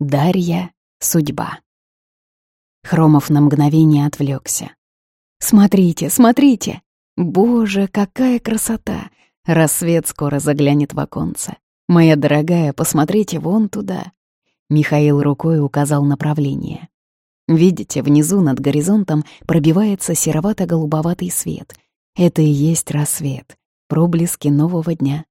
Дарья — судьба. Хромов на мгновение отвлекся. «Смотрите, смотрите! Боже, какая красота! Рассвет скоро заглянет в оконце. Моя дорогая, посмотрите вон туда!» Михаил рукой указал направление. Видите, внизу над горизонтом пробивается серовато-голубоватый свет. Это и есть рассвет, проблески нового дня.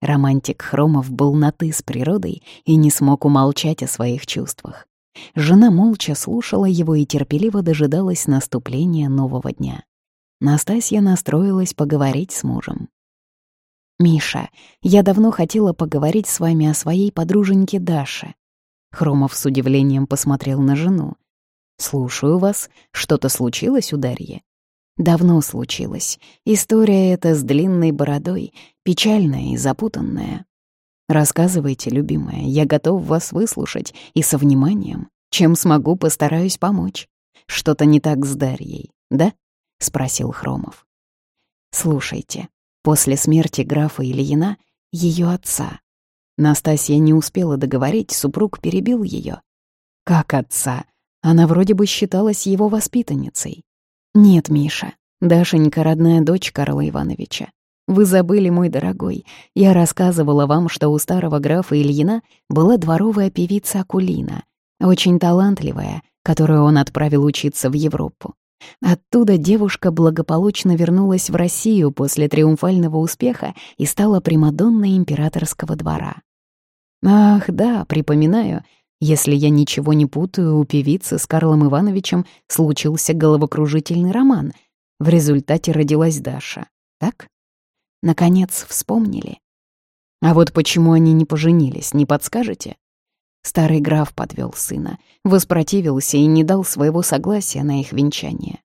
Романтик Хромов был на «ты» с природой и не смог умолчать о своих чувствах. Жена молча слушала его и терпеливо дожидалась наступления нового дня. Настасья настроилась поговорить с мужем. «Миша, я давно хотела поговорить с вами о своей подруженьке Даше». Хромов с удивлением посмотрел на жену. «Слушаю вас. Что-то случилось у Дарьи?» Давно случилось. История эта с длинной бородой, печальная и запутанная. Рассказывайте, любимая, я готов вас выслушать и со вниманием. Чем смогу, постараюсь помочь. Что-то не так с Дарьей, да? Спросил Хромов. Слушайте, после смерти графа Ильина, ее отца, Настасья не успела договорить, супруг перебил ее. Как отца? Она вроде бы считалась его воспитанницей. «Нет, Миша, Дашенька — родная дочь Карла Ивановича. Вы забыли, мой дорогой, я рассказывала вам, что у старого графа Ильина была дворовая певица Акулина, очень талантливая, которую он отправил учиться в Европу. Оттуда девушка благополучно вернулась в Россию после триумфального успеха и стала примадонной императорского двора. Ах, да, припоминаю, если я ничего не путаю, у певицы с Карлом Ивановичем случился головокружительный роман. В результате родилась Даша. Так? Наконец вспомнили. А вот почему они не поженились, не подскажете? Старый граф подвел сына, воспротивился и не дал своего согласия на их венчание.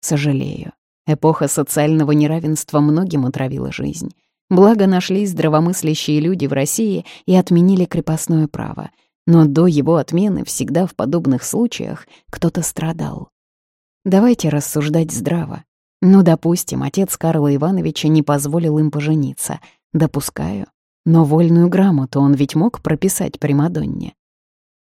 Сожалею. Эпоха социального неравенства многим отравила жизнь. Благо нашлись здравомыслящие люди в России и отменили крепостное право — но до его отмены всегда в подобных случаях кто-то страдал. Давайте рассуждать здраво. Ну, допустим, отец Карла Ивановича не позволил им пожениться. Допускаю. Но вольную грамоту он ведь мог прописать Примадонне.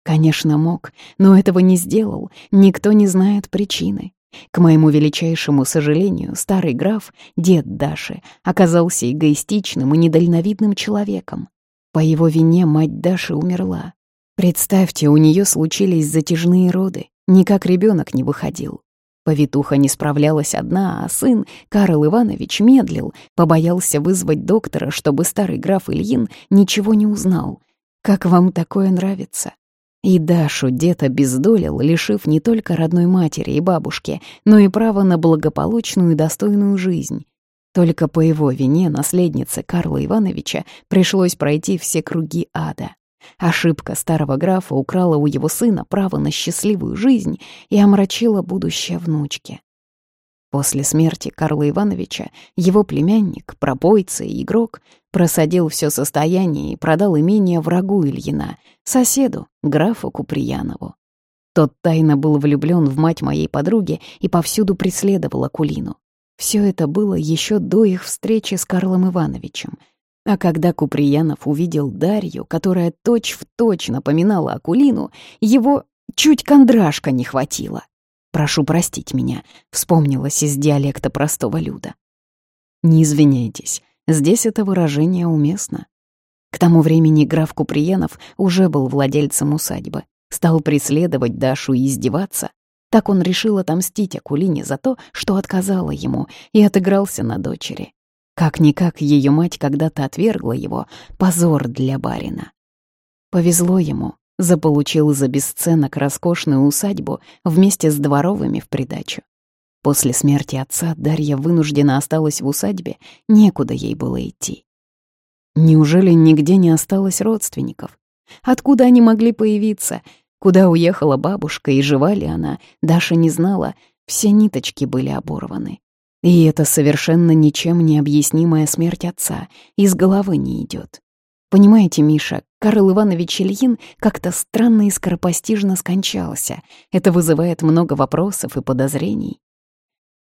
Конечно, мог, но этого не сделал. Никто не знает причины. К моему величайшему сожалению, старый граф, дед Даши, оказался эгоистичным и недальновидным человеком. По его вине мать Даши умерла. Представьте, у нее случились затяжные роды, никак ребенок не выходил. Повитуха не справлялась одна, а сын, Карл Иванович, медлил, побоялся вызвать доктора, чтобы старый граф Ильин ничего не узнал. Как вам такое нравится? И Дашу дед обездолил, лишив не только родной матери и бабушки, но и права на благополучную и достойную жизнь. Только по его вине наследнице Карла Ивановича пришлось пройти все круги ада. Ошибка старого графа украла у его сына право на счастливую жизнь и омрачила будущее внучки. После смерти Карла Ивановича его племянник, пропойца и игрок просадил все состояние и продал имение врагу Ильина, соседу, графу Куприянову. Тот тайно был влюблен в мать моей подруги и повсюду преследовал Акулину. Все это было еще до их встречи с Карлом Ивановичем, а когда Куприянов увидел Дарью, которая точь-в-точь точь напоминала Акулину, его чуть кондрашка не хватило. «Прошу простить меня», — вспомнилось из диалекта простого люда. «Не извиняйтесь, здесь это выражение уместно». К тому времени граф Куприянов уже был владельцем усадьбы, стал преследовать Дашу и издеваться. Так он решил отомстить Акулине за то, что отказала ему, и отыгрался на дочери. Как-никак ее мать когда-то отвергла его, позор для барина. Повезло ему, заполучил за бесценок роскошную усадьбу вместе с дворовыми в придачу. После смерти отца Дарья вынуждена осталась в усадьбе, некуда ей было идти. Неужели нигде не осталось родственников? Откуда они могли появиться? Куда уехала бабушка и жива ли она, Даша не знала, все ниточки были оборваны. И это совершенно ничем не объяснимая смерть отца, из головы не идет. Понимаете, Миша, Карл Иванович Ильин как-то странно и скоропостижно скончался. Это вызывает много вопросов и подозрений.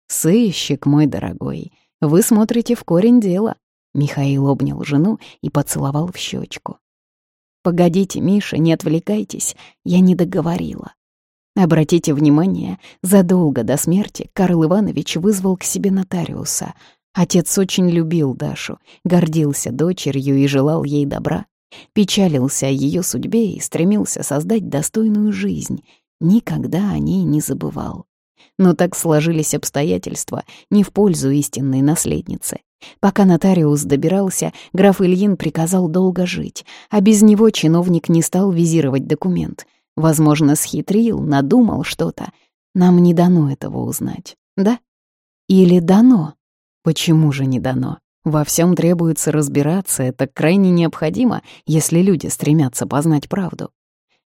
«Сыщик, мой дорогой, вы смотрите в корень дела», — Михаил обнял жену и поцеловал в щечку. Погодите, Миша, не отвлекайтесь, я не договорила. Обратите внимание, задолго до смерти Карл Иванович вызвал к себе нотариуса. Отец очень любил Дашу, гордился дочерью и желал ей добра. Печалился о ее судьбе и стремился создать достойную жизнь. Никогда о ней не забывал. Но так сложились обстоятельства не в пользу истинной наследницы. Пока нотариус добирался, граф Ильин приказал долго жить, а без него чиновник не стал визировать документ. Возможно, схитрил, надумал что-то. Нам не дано этого узнать, да? Или дано? Почему же не дано? Во всем требуется разбираться, это крайне необходимо, если люди стремятся познать правду.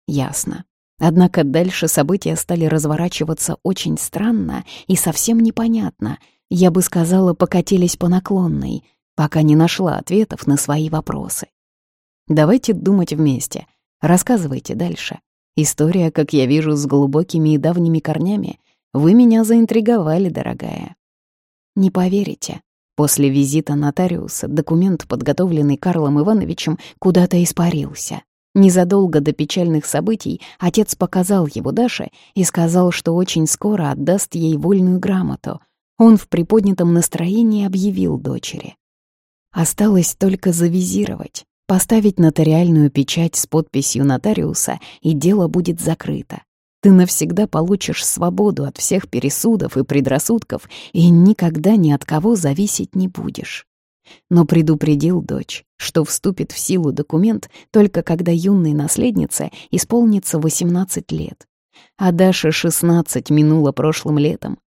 Ясно. Однако дальше события стали разворачиваться очень странно и совсем непонятно. Я бы сказала, покатились по наклонной, пока не нашла ответов на свои вопросы. Давайте думать вместе. Рассказывайте дальше. История, как я вижу, с глубокими и давними корнями. Вы меня заинтриговали, дорогая. Не поверите. После визита нотариуса документ, подготовленный Карлом Ивановичем, куда-то испарился. Незадолго до печальных событий отец показал его Даше и сказал, что очень скоро отдаст ей вольную грамоту. Он в приподнятом настроении объявил дочери. Осталось только завизировать, поставить нотариальную печать с подписью нотариуса, и дело будет закрыто. Ты навсегда получишь свободу от всех пересудов и предрассудков и никогда ни от кого зависеть не будешь но предупредил дочь, что вступит в силу документ только когда юной наследнице исполнится 18 лет. А Даша 16 минула прошлым летом.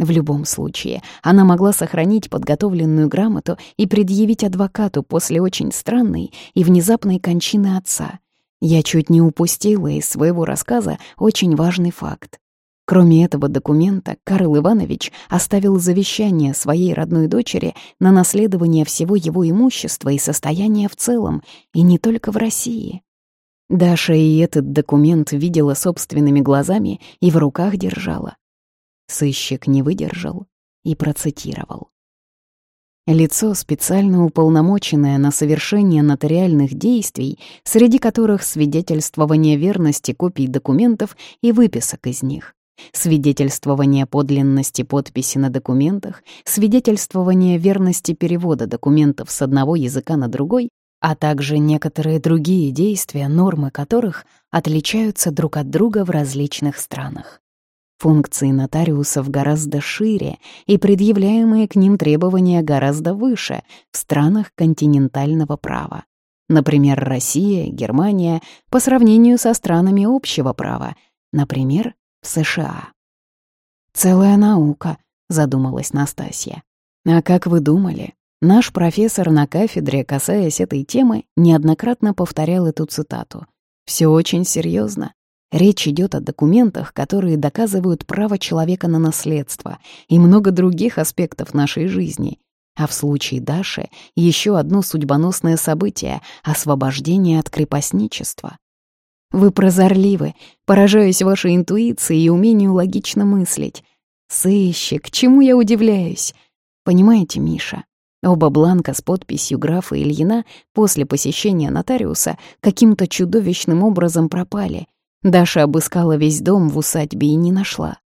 В любом случае, она могла сохранить подготовленную грамоту и предъявить адвокату после очень странной и внезапной кончины отца. Я чуть не упустила из своего рассказа очень важный факт. Кроме этого документа, Карл Иванович оставил завещание своей родной дочери на наследование всего его имущества и состояния в целом, и не только в России. Даша и этот документ видела собственными глазами и в руках держала. Сыщик не выдержал и процитировал. Лицо, специально уполномоченное на совершение нотариальных действий, среди которых свидетельствование верности копий документов и выписок из них, свидетельствование подлинности подписи на документах, свидетельствование верности перевода документов с одного языка на другой, а также некоторые другие действия, нормы которых отличаются друг от друга в различных странах. Функции нотариусов гораздо шире, и предъявляемые к ним требования гораздо выше в странах континентального права. Например, Россия, Германия по сравнению со странами общего права, например, в США. «Целая наука», — задумалась Настасья. «А как вы думали?» Наш профессор на кафедре, касаясь этой темы, неоднократно повторял эту цитату. «Все очень серьезно. Речь идет о документах, которые доказывают право человека на наследство и много других аспектов нашей жизни. А в случае Даши еще одно судьбоносное событие — освобождение от крепостничества. Вы прозорливы, поражаюсь вашей интуицией и умению логично мыслить. Сыщик, чему я удивляюсь? Понимаете, Миша, оба бланка с подписью графа Ильина после посещения нотариуса каким-то чудовищным образом пропали. Даша обыскала весь дом в усадьбе и не нашла.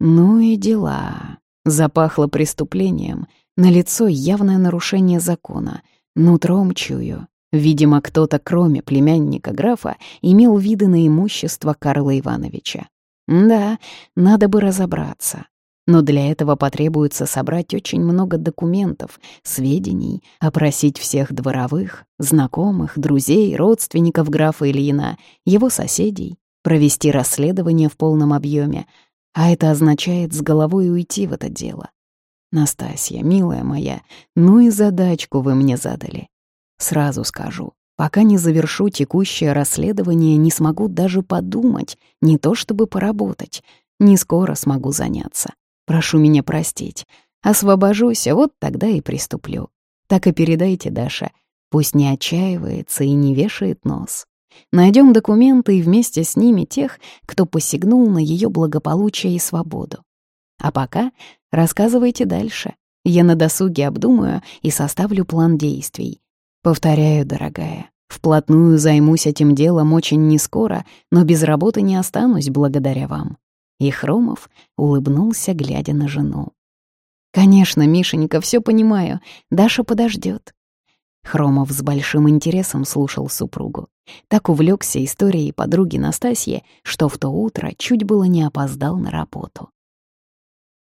Ну и дела. Запахло преступлением. На лицо явное нарушение закона. Нутром чую. Видимо, кто-то, кроме племянника графа, имел виды на имущество Карла Ивановича. Да, надо бы разобраться. Но для этого потребуется собрать очень много документов, сведений, опросить всех дворовых, знакомых, друзей, родственников графа Ильина, его соседей, провести расследование в полном объеме, а это означает с головой уйти в это дело. Настасья, милая моя, ну и задачку вы мне задали. Сразу скажу, пока не завершу текущее расследование, не смогу даже подумать, не то чтобы поработать. Не скоро смогу заняться. Прошу меня простить. Освобожусь, а вот тогда и приступлю. Так и передайте Даша. Пусть не отчаивается и не вешает нос. Найдем документы и вместе с ними тех, кто посягнул на ее благополучие и свободу. А пока рассказывайте дальше. Я на досуге обдумаю и составлю план действий. Повторяю, дорогая, Вплотную займусь этим делом очень нескоро, но без работы не останусь благодаря вам». И Хромов улыбнулся, глядя на жену. «Конечно, Мишенька, все понимаю. Даша подождет. Хромов с большим интересом слушал супругу. Так увлекся историей подруги Настасьи, что в то утро чуть было не опоздал на работу.